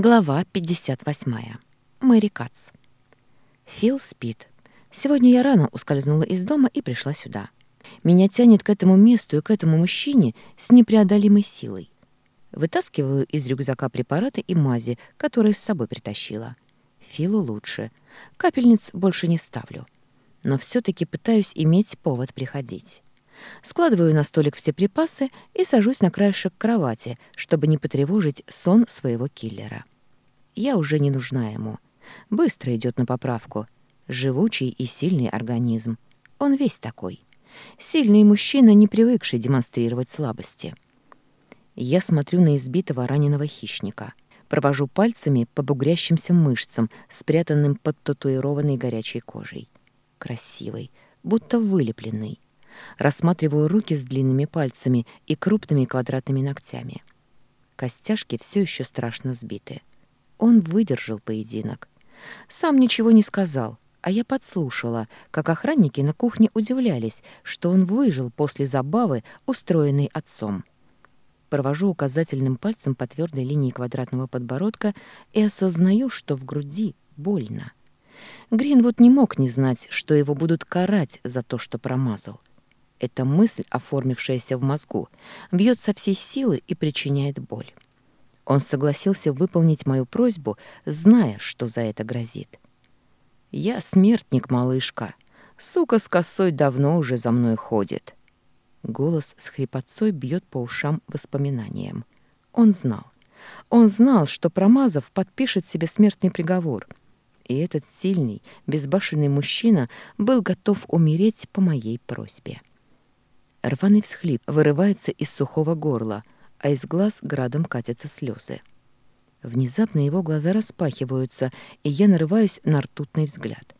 Глава 58. Мэри Кац. Фил спит. Сегодня я рано ускользнула из дома и пришла сюда. Меня тянет к этому месту и к этому мужчине с непреодолимой силой. Вытаскиваю из рюкзака препараты и мази, которые с собой притащила. Филу лучше. Капельниц больше не ставлю. Но все таки пытаюсь иметь повод приходить. Складываю на столик все припасы и сажусь на краешек кровати, чтобы не потревожить сон своего киллера. Я уже не нужна ему. Быстро идет на поправку. Живучий и сильный организм. Он весь такой. Сильный мужчина, не привыкший демонстрировать слабости. Я смотрю на избитого раненого хищника. Провожу пальцами по бугрящимся мышцам, спрятанным под татуированной горячей кожей. Красивый, будто вылепленный. Рассматриваю руки с длинными пальцами и крупными квадратными ногтями. Костяшки все еще страшно сбиты. Он выдержал поединок. Сам ничего не сказал, а я подслушала, как охранники на кухне удивлялись, что он выжил после забавы, устроенной отцом. Провожу указательным пальцем по твердой линии квадратного подбородка и осознаю, что в груди больно. Гринвуд не мог не знать, что его будут карать за то, что промазал. Эта мысль, оформившаяся в мозгу, бьет со всей силы и причиняет боль. Он согласился выполнить мою просьбу, зная, что за это грозит. «Я смертник, малышка. Сука с косой давно уже за мной ходит». Голос с хрипотцой бьет по ушам воспоминаниям. Он знал. Он знал, что Промазов подпишет себе смертный приговор. И этот сильный, безбашенный мужчина был готов умереть по моей просьбе. Рваный всхлип вырывается из сухого горла, а из глаз градом катятся слезы. Внезапно его глаза распахиваются, и я нарываюсь на ртутный взгляд.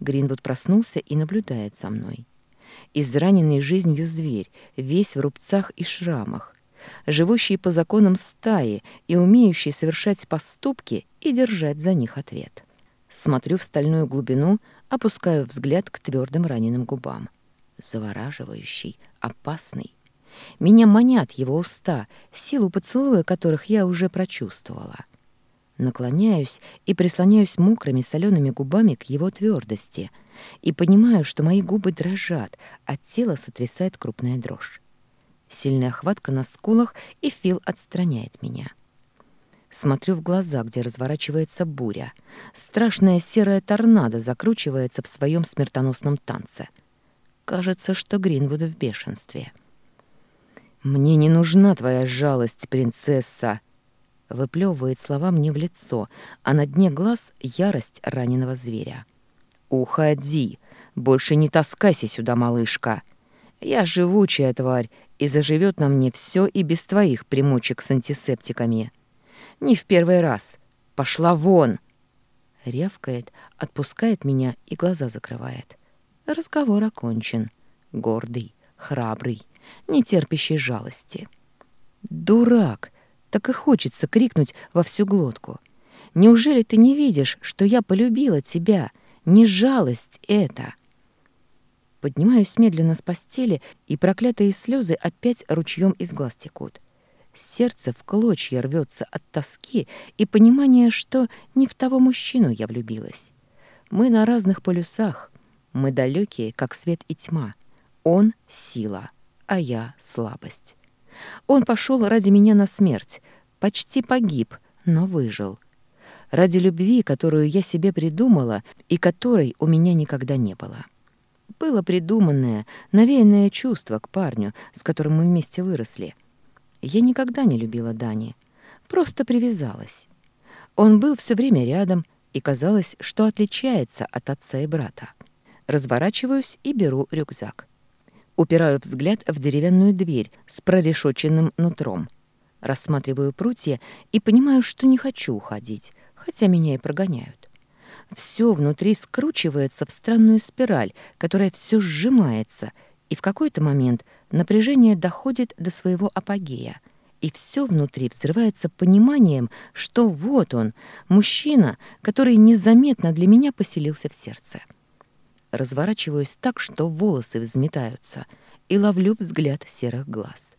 Гринвуд проснулся и наблюдает за мной. Израненный жизнью зверь, весь в рубцах и шрамах, живущий по законам стаи и умеющий совершать поступки и держать за них ответ. Смотрю в стальную глубину, опускаю взгляд к твердым раненым губам завораживающий, опасный. Меня манят его уста, силу поцелуя которых я уже прочувствовала. Наклоняюсь и прислоняюсь мокрыми солеными губами к его твердости и понимаю, что мои губы дрожат, а тело сотрясает крупная дрожь. Сильная хватка на скулах, и Фил отстраняет меня. Смотрю в глаза, где разворачивается буря. Страшная серая торнадо закручивается в своем смертоносном танце — Кажется, что Гринвуд в бешенстве. «Мне не нужна твоя жалость, принцесса!» Выплевывает слова мне в лицо, а на дне глаз ярость раненого зверя. «Уходи! Больше не таскайся сюда, малышка! Я живучая тварь, и заживет на мне все и без твоих примочек с антисептиками. Не в первый раз. Пошла вон!» Рявкает, отпускает меня и глаза закрывает. Разговор окончен. Гордый, храбрый, не терпящий жалости. «Дурак!» Так и хочется крикнуть во всю глотку. «Неужели ты не видишь, что я полюбила тебя? Не жалость это!» Поднимаюсь медленно с постели, и проклятые слезы опять ручьем из глаз текут. Сердце в клочья рвется от тоски и понимания, что не в того мужчину я влюбилась. Мы на разных полюсах, мы далекие, как свет и тьма. Он — сила, а я — слабость. Он пошел ради меня на смерть, почти погиб, но выжил. Ради любви, которую я себе придумала и которой у меня никогда не было. Было придуманное, навеянное чувство к парню, с которым мы вместе выросли. Я никогда не любила Дани, просто привязалась. Он был все время рядом, и казалось, что отличается от отца и брата разворачиваюсь и беру рюкзак. Упираю взгляд в деревянную дверь с прорешоченным нутром. Рассматриваю прутья и понимаю, что не хочу уходить, хотя меня и прогоняют. Все внутри скручивается в странную спираль, которая все сжимается, и в какой-то момент напряжение доходит до своего апогея — и все внутри взрывается пониманием, что вот он, мужчина, который незаметно для меня поселился в сердце разворачиваюсь так, что волосы взметаются, и ловлю взгляд серых глаз.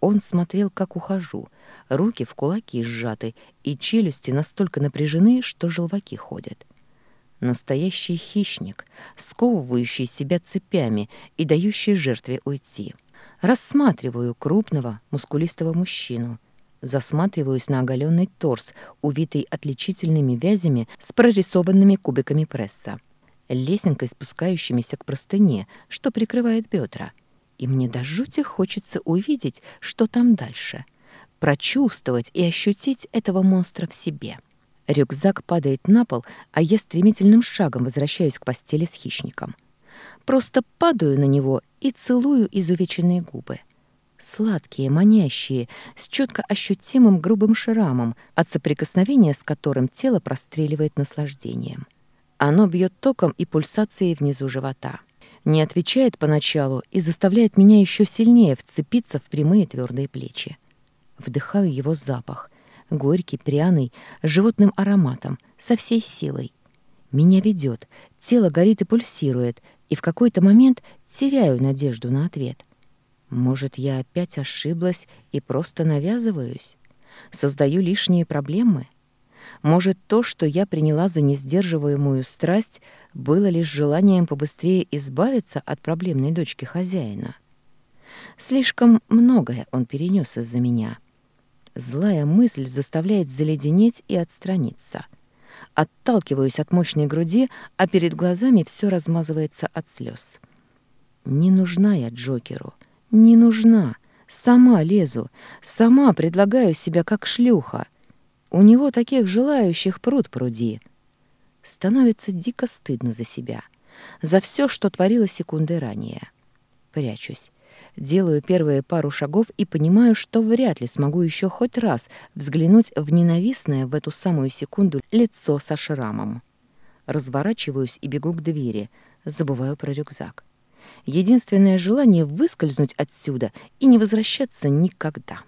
Он смотрел, как ухожу, руки в кулаки сжаты, и челюсти настолько напряжены, что желваки ходят. Настоящий хищник, сковывающий себя цепями и дающий жертве уйти. Рассматриваю крупного, мускулистого мужчину. Засматриваюсь на оголенный торс, увитый отличительными вязями с прорисованными кубиками пресса лесенкой спускающимися к простыне, что прикрывает бедра. И мне до жути хочется увидеть, что там дальше, прочувствовать и ощутить этого монстра в себе. Рюкзак падает на пол, а я стремительным шагом возвращаюсь к постели с хищником. Просто падаю на него и целую изувеченные губы. Сладкие, манящие, с четко ощутимым грубым шрамом, от соприкосновения с которым тело простреливает наслаждением. Оно бьет током и пульсацией внизу живота. Не отвечает поначалу и заставляет меня еще сильнее вцепиться в прямые твердые плечи. Вдыхаю его запах. Горький, пряный, с животным ароматом, со всей силой. Меня ведет, тело горит и пульсирует, и в какой-то момент теряю надежду на ответ. Может, я опять ошиблась и просто навязываюсь? Создаю лишние проблемы? Может, то, что я приняла за несдерживаемую страсть, было лишь желанием побыстрее избавиться от проблемной дочки хозяина. Слишком многое он перенес из-за меня. Злая мысль заставляет заледенеть и отстраниться. Отталкиваюсь от мощной груди, а перед глазами все размазывается от слез. Не нужна я Джокеру. Не нужна. Сама лезу. Сама предлагаю себя как шлюха. — у него таких желающих пруд пруди. Становится дико стыдно за себя, за все, что творило секунды ранее. Прячусь. Делаю первые пару шагов и понимаю, что вряд ли смогу еще хоть раз взглянуть в ненавистное в эту самую секунду лицо со шрамом. Разворачиваюсь и бегу к двери, забываю про рюкзак. Единственное желание — выскользнуть отсюда и не возвращаться никогда.